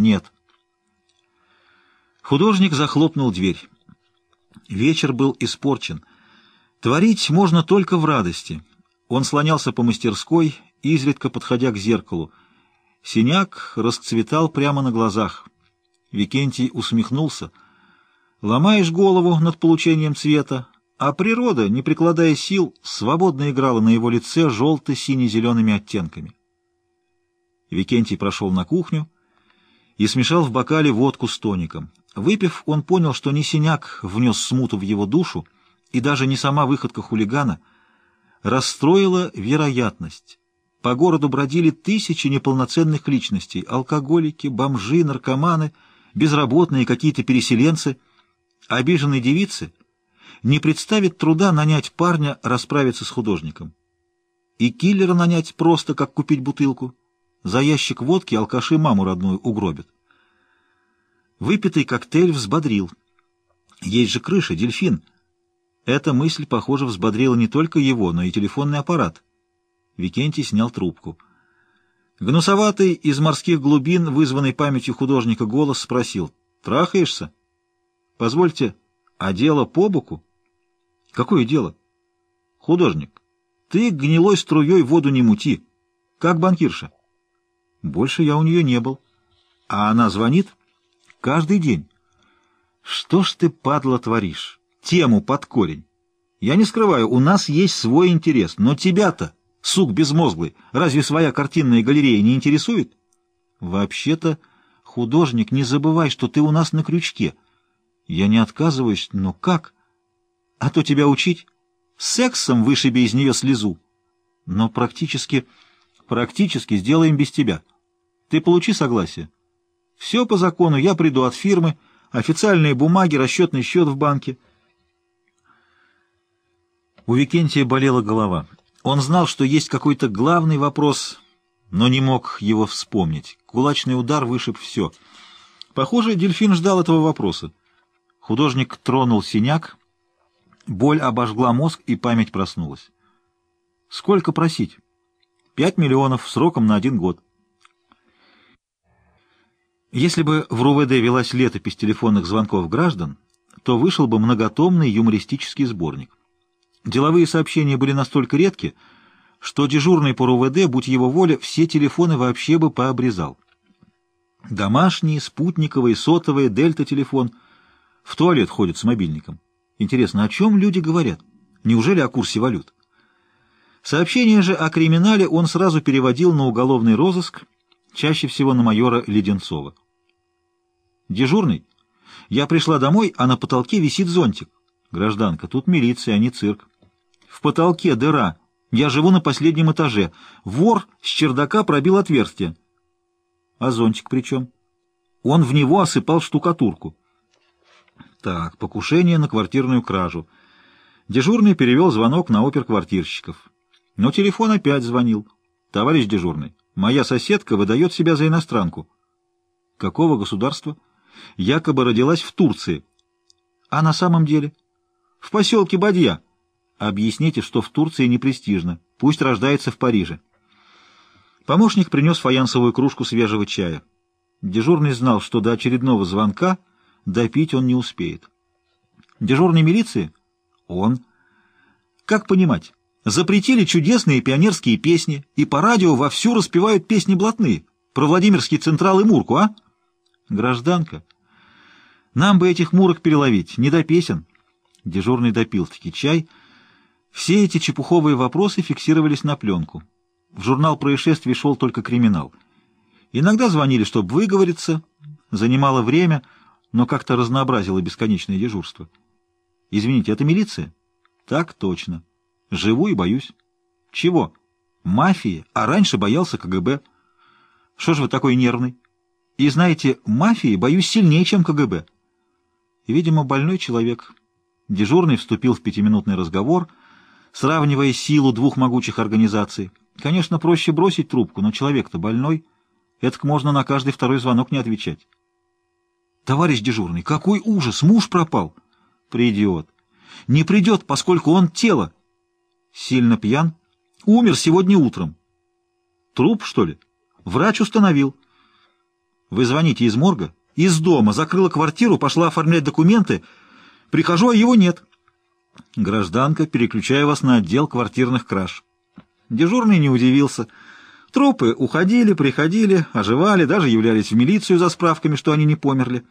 Нет. Художник захлопнул дверь. Вечер был испорчен. Творить можно только в радости. Он слонялся по мастерской, изредка подходя к зеркалу. Синяк расцветал прямо на глазах. Викентий усмехнулся. Ломаешь голову над получением цвета, а природа, не прикладая сил, свободно играла на его лице желто-сине-зелеными оттенками. Викентий прошел на кухню и смешал в бокале водку с тоником. Выпив, он понял, что не синяк внес смуту в его душу, и даже не сама выходка хулигана расстроила вероятность. По городу бродили тысячи неполноценных личностей — алкоголики, бомжи, наркоманы, безработные, какие-то переселенцы. Обиженные девицы не представит труда нанять парня расправиться с художником. И киллера нанять просто, как купить бутылку. За ящик водки алкаши маму родную угробят. Выпитый коктейль взбодрил. Есть же крыша, дельфин. Эта мысль, похоже, взбодрила не только его, но и телефонный аппарат. Викентий снял трубку. Гнусоватый из морских глубин, вызванный памятью художника, голос спросил. «Трахаешься?» «Позвольте, а дело по боку?» «Какое дело?» «Художник, ты гнилой струей воду не мути. Как банкирша?» «Больше я у нее не был». «А она звонит?» Каждый день. Что ж ты, падла, творишь? Тему под корень. Я не скрываю, у нас есть свой интерес, но тебя-то, сук безмозглый, разве своя картинная галерея не интересует? Вообще-то, художник, не забывай, что ты у нас на крючке. Я не отказываюсь, но как? А то тебя учить? Сексом вышиби из нее слезу. Но практически, практически сделаем без тебя. Ты получи согласие. Все по закону, я приду от фирмы, официальные бумаги, расчетный счет в банке. У Викентия болела голова. Он знал, что есть какой-то главный вопрос, но не мог его вспомнить. Кулачный удар вышиб все. Похоже, дельфин ждал этого вопроса. Художник тронул синяк, боль обожгла мозг, и память проснулась. Сколько просить? Пять миллионов сроком на один год. Если бы в РУВД велась летопись телефонных звонков граждан, то вышел бы многотомный юмористический сборник. Деловые сообщения были настолько редки, что дежурный по РУВД, будь его воля, все телефоны вообще бы пообрезал. Домашние, спутниковые, сотовые, дельта-телефон. В туалет ходят с мобильником. Интересно, о чем люди говорят? Неужели о курсе валют? Сообщение же о криминале он сразу переводил на уголовный розыск, чаще всего на майора Леденцова. Дежурный. Я пришла домой, а на потолке висит зонтик. Гражданка, тут милиция, а не цирк. В потолке дыра. Я живу на последнем этаже. Вор с чердака пробил отверстие. А зонтик при чем? Он в него осыпал штукатурку. Так, покушение на квартирную кражу. Дежурный перевел звонок на оперквартирщиков. Но телефон опять звонил. Товарищ дежурный, моя соседка выдает себя за иностранку. Какого государства? якобы родилась в Турции. А на самом деле? В поселке Бадья. Объясните, что в Турции не престижно. Пусть рождается в Париже. Помощник принес фаянсовую кружку свежего чая. Дежурный знал, что до очередного звонка допить он не успеет. Дежурный милиции? Он. Как понимать? Запретили чудесные пионерские песни, и по радио вовсю распевают песни блатные. Про Владимирский Централ и Мурку, а? Гражданка, нам бы этих мурок переловить, не до песен. Дежурный допил-таки чай. Все эти чепуховые вопросы фиксировались на пленку. В журнал происшествий шел только криминал. Иногда звонили, чтобы выговориться, занимало время, но как-то разнообразило бесконечное дежурство. Извините, это милиция? Так точно. Живу и боюсь. Чего? Мафии, а раньше боялся КГБ. Что ж вы такой нервный? И знаете, мафии боюсь сильнее, чем КГБ. Видимо, больной человек. Дежурный вступил в пятиминутный разговор, сравнивая силу двух могучих организаций. Конечно, проще бросить трубку, но человек-то больной. Этак можно на каждый второй звонок не отвечать. Товарищ дежурный, какой ужас! Муж пропал. Придет. Не придет, поскольку он тело. Сильно пьян. Умер сегодня утром. Труп, что ли? Врач установил. Вы звоните из морга, из дома, закрыла квартиру, пошла оформлять документы. Прихожу, а его нет. Гражданка, переключая вас на отдел квартирных краж. Дежурный не удивился. Трупы уходили, приходили, оживали, даже являлись в милицию за справками, что они не померли.